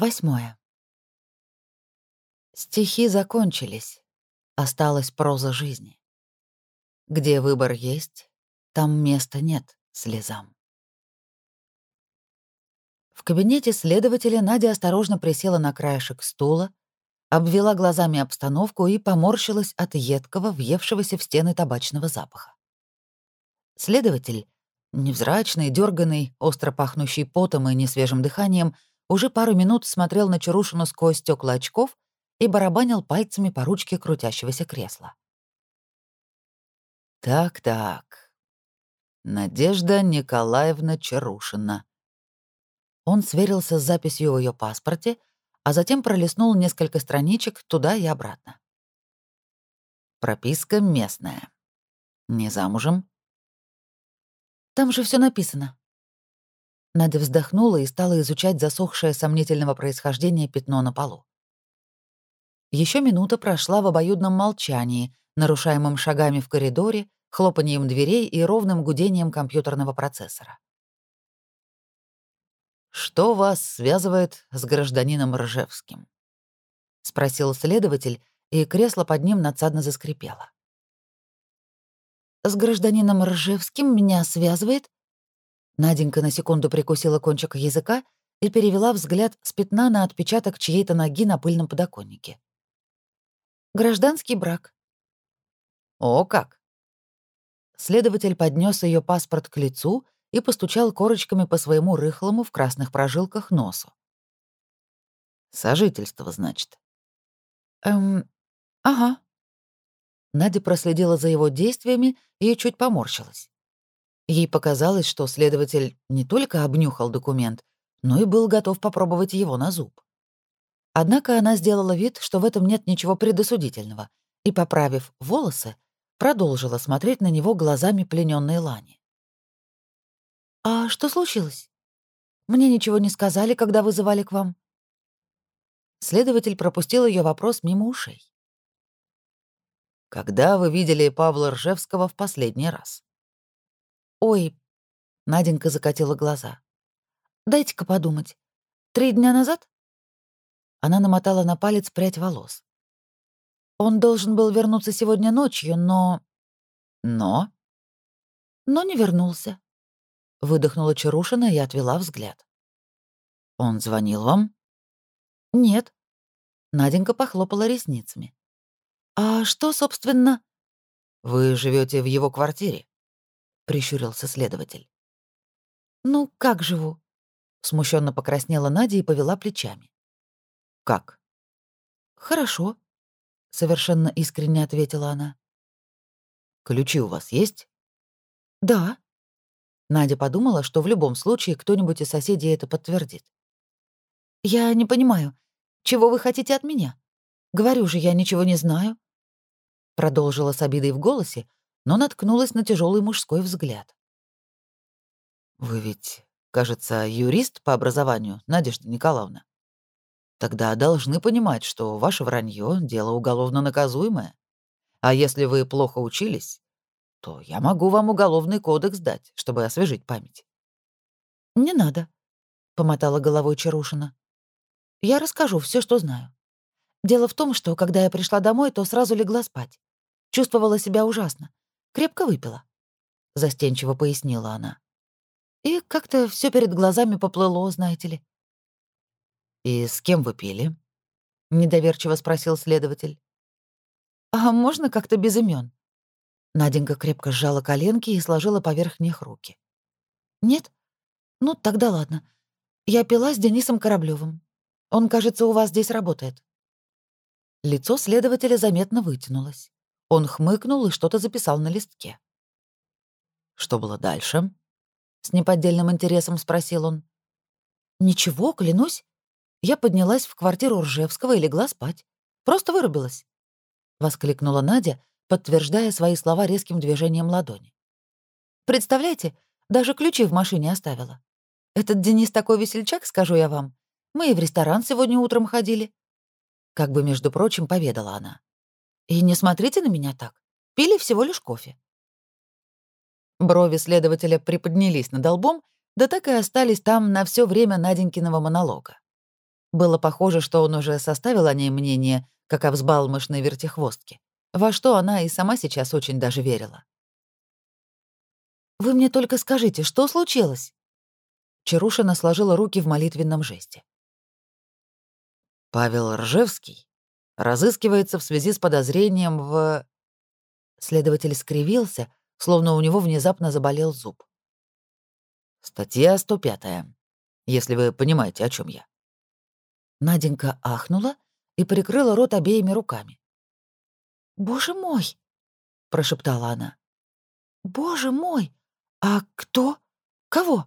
Восьмое. Стихи закончились. Осталась проза жизни. Где выбор есть, там места нет слезам. В кабинете следователя Надя осторожно присела на краешек стула, обвела глазами обстановку и поморщилась от едкого, въевшегося в стены табачного запаха. Следователь, невзрачный, дерганный, остро пахнущий потом и несвежим дыханием, уже пару минут смотрел на Чарушину сквозь стекла очков и барабанил пальцами по ручке крутящегося кресла. «Так-так. Надежда Николаевна Чарушина». Он сверился с записью в ее паспорте, а затем пролистнул несколько страничек туда и обратно. Прописка местная. Не замужем? Там же все написано. Надя вздохнула и стала изучать засохшее сомнительного происхождения пятно на полу. Еще минута прошла в обоюдном молчании, нарушаемом шагами в коридоре, хлопанием дверей и ровным гудением компьютерного процессора. «Что вас связывает с гражданином Ржевским?» — спросил следователь, и кресло под ним надсадно заскрипело. «С гражданином Ржевским меня связывает Наденька на секунду прикусила кончик языка и перевела взгляд с пятна на отпечаток чьей-то ноги на пыльном подоконнике. «Гражданский брак». «О как!» Следователь поднес ее паспорт к лицу и постучал корочками по своему рыхлому в красных прожилках носу. «Сожительство, значит?» «Эм, ага». Надя проследила за его действиями и чуть поморщилась. Ей показалось, что следователь не только обнюхал документ, но и был готов попробовать его на зуб. Однако она сделала вид, что в этом нет ничего предосудительного, и, поправив волосы, продолжила смотреть на него глазами плененной Лани. «А что случилось? Мне ничего не сказали, когда вызывали к вам?» Следователь пропустил ее вопрос мимо ушей. «Когда вы видели Павла Ржевского в последний раз?» «Ой», — Наденька закатила глаза. «Дайте-ка подумать. Три дня назад?» Она намотала на палец прядь волос. «Он должен был вернуться сегодня ночью, но...» «Но?» «Но не вернулся», — выдохнула Чарушина и отвела взгляд. «Он звонил вам?» «Нет». Наденька похлопала ресницами. «А что, собственно...» «Вы живете в его квартире?» Прищурился следователь. «Ну, как живу?» Смущенно покраснела Надя и повела плечами. «Как?» «Хорошо», — совершенно искренне ответила она. «Ключи у вас есть?» «Да». Надя подумала, что в любом случае кто-нибудь из соседей это подтвердит. «Я не понимаю, чего вы хотите от меня? Говорю же, я ничего не знаю». Продолжила с обидой в голосе, но наткнулась на тяжелый мужской взгляд. «Вы ведь, кажется, юрист по образованию, Надежда Николаевна. Тогда должны понимать, что ваше вранье — дело уголовно наказуемое. А если вы плохо учились, то я могу вам уголовный кодекс дать, чтобы освежить память». «Не надо», — помотала головой Чарушина. «Я расскажу все, что знаю. Дело в том, что, когда я пришла домой, то сразу легла спать. Чувствовала себя ужасно. Крепко выпила», — застенчиво пояснила она. «И как-то все перед глазами поплыло, знаете ли». «И с кем вы пили?» — недоверчиво спросил следователь. «А можно как-то без имен? Наденька крепко сжала коленки и сложила поверх них руки. «Нет? Ну, тогда ладно. Я пила с Денисом Кораблёвым. Он, кажется, у вас здесь работает». Лицо следователя заметно вытянулось. Он хмыкнул и что-то записал на листке. «Что было дальше?» — с неподдельным интересом спросил он. «Ничего, клянусь. Я поднялась в квартиру Ржевского и легла спать. Просто вырубилась», — воскликнула Надя, подтверждая свои слова резким движением ладони. «Представляете, даже ключи в машине оставила. Этот Денис такой весельчак, скажу я вам. Мы и в ресторан сегодня утром ходили». Как бы, между прочим, поведала она. И не смотрите на меня так. Пили всего лишь кофе. Брови следователя приподнялись над лбом, да так и остались там на все время Наденькиного монолога. Было похоже, что он уже составил о ней мнение, как о взбалмошной вертихвостке, во что она и сама сейчас очень даже верила. «Вы мне только скажите, что случилось?» Чарушина сложила руки в молитвенном жесте. Павел Ржевский разыскивается в связи с подозрением в... Следователь скривился, словно у него внезапно заболел зуб. Статья 105, если вы понимаете, о чем я. Наденька ахнула и прикрыла рот обеими руками. «Боже мой!» — прошептала она. «Боже мой! А кто? Кого?»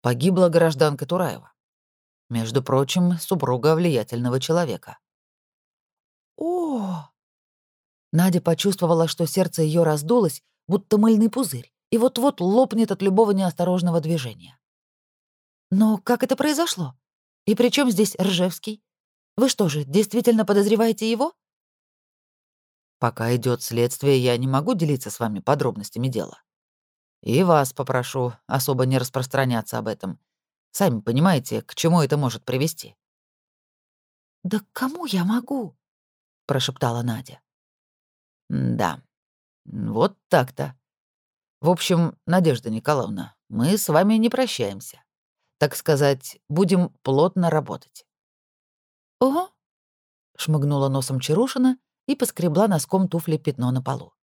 Погибла гражданка Тураева. Между прочим, супруга влиятельного человека. О! Надя почувствовала, что сердце ее раздулось, будто мыльный пузырь, и вот-вот лопнет от любого неосторожного движения. Но как это произошло? И при чем здесь Ржевский? Вы что же, действительно подозреваете его? Пока идет следствие, я не могу делиться с вами подробностями дела. И вас попрошу особо не распространяться об этом. Сами понимаете, к чему это может привести. «Да кому я могу?» — прошептала Надя. «Да, вот так-то. В общем, Надежда Николаевна, мы с вами не прощаемся. Так сказать, будем плотно работать». «Ого», — шмыгнула носом Чарушина и поскребла носком туфли пятно на полу.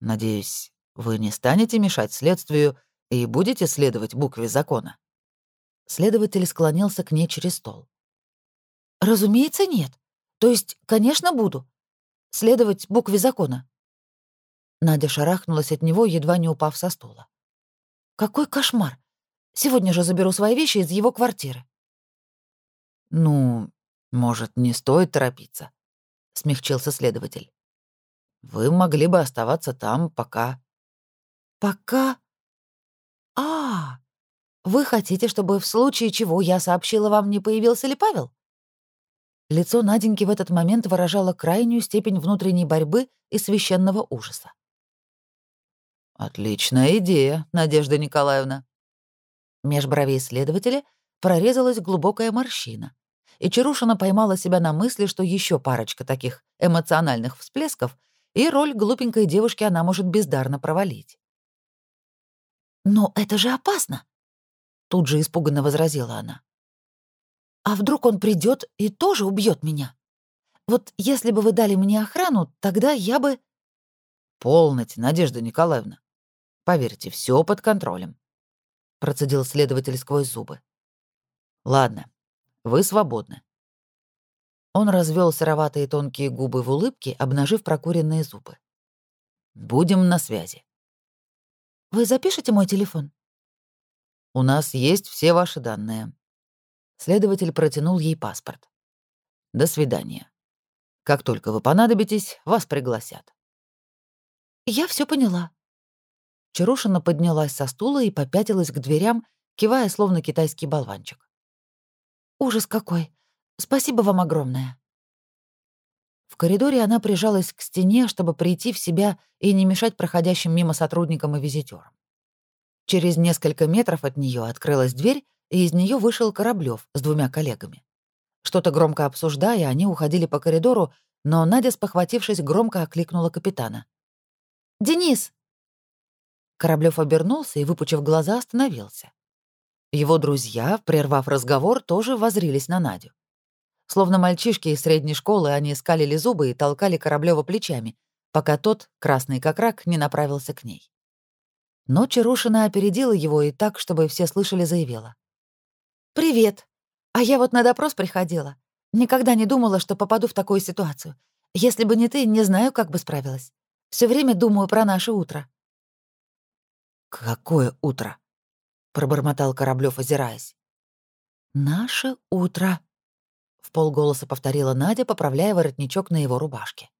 «Надеюсь, вы не станете мешать следствию и будете следовать букве закона?» Следователь склонился к ней через стол. «Разумеется, нет. То есть, конечно, буду. Следовать букве закона». Надя шарахнулась от него, едва не упав со стула. «Какой кошмар! Сегодня же заберу свои вещи из его квартиры». «Ну, может, не стоит торопиться», — смягчился следователь. «Вы могли бы оставаться там, пока...» «Пока...» «А, вы хотите, чтобы в случае чего я сообщила вам, не появился ли Павел? Лицо Наденьки в этот момент выражало крайнюю степень внутренней борьбы и священного ужаса. «Отличная идея, Надежда Николаевна». Меж бровей следователя прорезалась глубокая морщина, и Чарушина поймала себя на мысли, что еще парочка таких эмоциональных всплесков, и роль глупенькой девушки она может бездарно провалить. «Но это же опасно!» Тут же испуганно возразила она. «А вдруг он придет и тоже убьет меня? Вот если бы вы дали мне охрану, тогда я бы...» «Полноте, Надежда Николаевна. Поверьте, все под контролем», — процедил следователь сквозь зубы. «Ладно, вы свободны». Он развел сероватые тонкие губы в улыбке, обнажив прокуренные зубы. «Будем на связи». «Вы запишете мой телефон?» У нас есть все ваши данные». Следователь протянул ей паспорт. «До свидания. Как только вы понадобитесь, вас пригласят». «Я все поняла». Чарушина поднялась со стула и попятилась к дверям, кивая, словно китайский болванчик. «Ужас какой! Спасибо вам огромное!» В коридоре она прижалась к стене, чтобы прийти в себя и не мешать проходящим мимо сотрудникам и визитерам. Через несколько метров от нее открылась дверь, и из нее вышел Кораблев с двумя коллегами. Что-то громко обсуждая, они уходили по коридору, но Надя, спохватившись, громко окликнула капитана. «Денис!» Кораблев обернулся и, выпучив глаза, остановился. Его друзья, прервав разговор, тоже возрились на Надю. Словно мальчишки из средней школы, они скалили зубы и толкали Кораблёва плечами, пока тот, красный как рак, не направился к ней. Но Чарушина опередила его и так, чтобы все слышали, заявила. «Привет. А я вот на допрос приходила. Никогда не думала, что попаду в такую ситуацию. Если бы не ты, не знаю, как бы справилась. Все время думаю про наше утро». «Какое утро?» — пробормотал Кораблёв, озираясь. «Наше утро», — в полголоса повторила Надя, поправляя воротничок на его рубашке.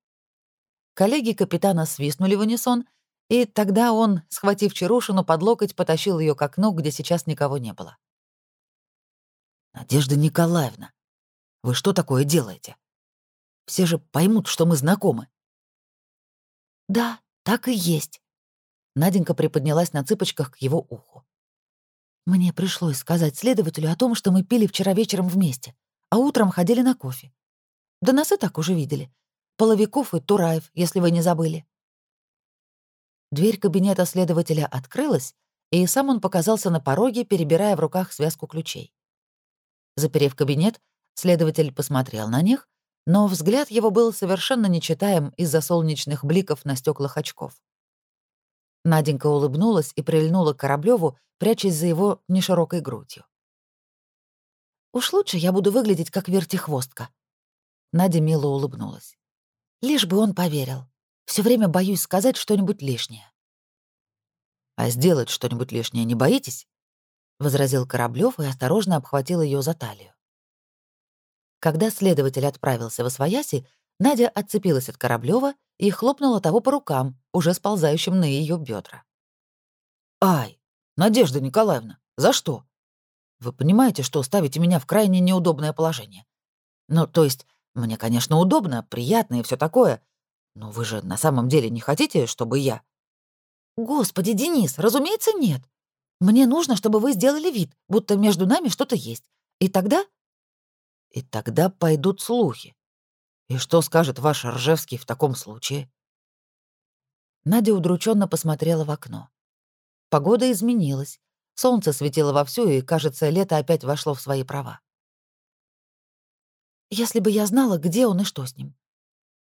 Коллеги капитана свистнули в унисон — и тогда он, схватив Чарушину под локоть, потащил ее к окну, где сейчас никого не было. «Надежда Николаевна, вы что такое делаете? Все же поймут, что мы знакомы». «Да, так и есть». Наденька приподнялась на цыпочках к его уху. Мне пришлось сказать следователю о том, что мы пили вчера вечером вместе, а утром ходили на кофе. Да нас и так уже видели. Половиков и Тураев, если вы не забыли. Дверь кабинета следователя открылась, и сам он показался на пороге, перебирая в руках связку ключей. Заперев кабинет, следователь посмотрел на них, но взгляд его был совершенно нечитаем из-за солнечных бликов на стеклах очков. Наденька улыбнулась и прильнула к Кораблёву, прячась за его неширокой грудью. «Уж лучше я буду выглядеть как вертихвостка». Надя мило улыбнулась. «Лишь бы он поверил. Все время боюсь сказать что-нибудь лишнее». «А сделать что-нибудь лишнее не боитесь?» — возразил Кораблёв и осторожно обхватил ее за талию. Когда следователь отправился в Освояси, Надя отцепилась от Кораблёва и хлопнула того по рукам, уже сползающим на ее бедра. «Ай, Надежда Николаевна, за что? Вы понимаете, что ставите меня в крайне неудобное положение? Ну, то есть, мне, конечно, удобно, приятно и все такое, но вы же на самом деле не хотите, чтобы я...» «Господи, Денис, разумеется, нет. Мне нужно, чтобы вы сделали вид, будто между нами что-то есть. И тогда...» «И тогда пойдут слухи. И что скажет ваш Ржевский в таком случае? Надя удрученно посмотрела в окно. Погода изменилась. Солнце светило вовсю, и, кажется, лето опять вошло в свои права. Если бы я знала, где он и что с ним.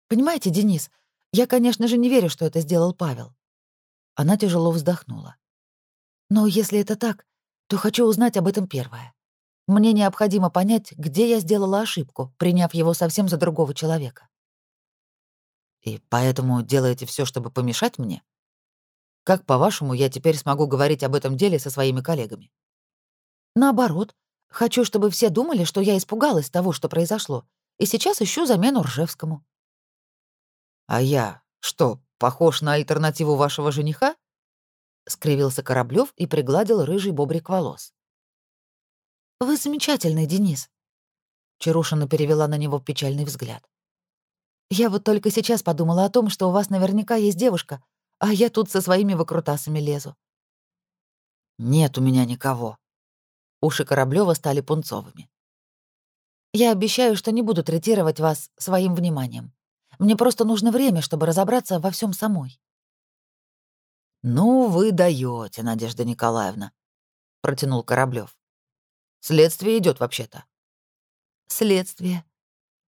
Понимаете, Денис, я, конечно же, не верю, что это сделал Павел. Она тяжело вздохнула. Но если это так, то хочу узнать об этом первое. Мне необходимо понять, где я сделала ошибку, приняв его совсем за другого человека. И поэтому делаете все, чтобы помешать мне? Как, по-вашему, я теперь смогу говорить об этом деле со своими коллегами? Наоборот, хочу, чтобы все думали, что я испугалась того, что произошло, и сейчас ищу замену Ржевскому. А я что, похож на альтернативу вашего жениха? Скривился Кораблёв и пригладил рыжий бобрик волос. «Вы замечательный, Денис», — Чарушина перевела на него печальный взгляд. «Я вот только сейчас подумала о том, что у вас наверняка есть девушка, а я тут со своими выкрутасами лезу». «Нет у меня никого». Уши Кораблёва стали пунцовыми. «Я обещаю, что не буду третировать вас своим вниманием. Мне просто нужно время, чтобы разобраться во всем самой». «Ну, вы даете, Надежда Николаевна», — протянул Кораблёв. Следствие идет вообще-то. Следствие,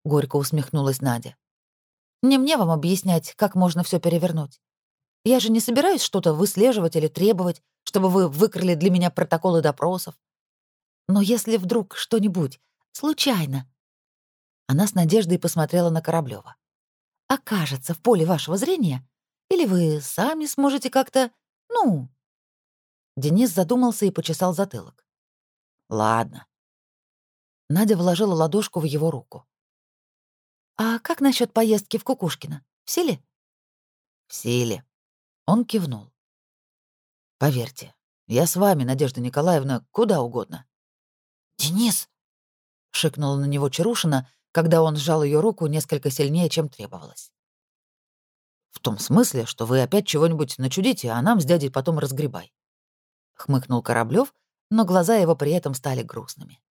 горько усмехнулась Надя. Не мне вам объяснять, как можно все перевернуть. Я же не собираюсь что-то выслеживать или требовать, чтобы вы выкрали для меня протоколы допросов. Но если вдруг что-нибудь, случайно... Она с надеждой посмотрела на Кораблёва. Окажется в поле вашего зрения, или вы сами сможете как-то, ну... Денис задумался и почесал затылок. Ладно. Надя вложила ладошку в его руку. «А как насчет поездки в Кукушкино? В силе?» «В силе». Он кивнул. «Поверьте, я с вами, Надежда Николаевна, куда угодно». «Денис!» — шикнула на него Чарушина, когда он сжал ее руку несколько сильнее, чем требовалось. «В том смысле, что вы опять чего-нибудь начудите, а нам с дядей потом разгребай», — хмыкнул Кораблёв, но глаза его при этом стали грустными.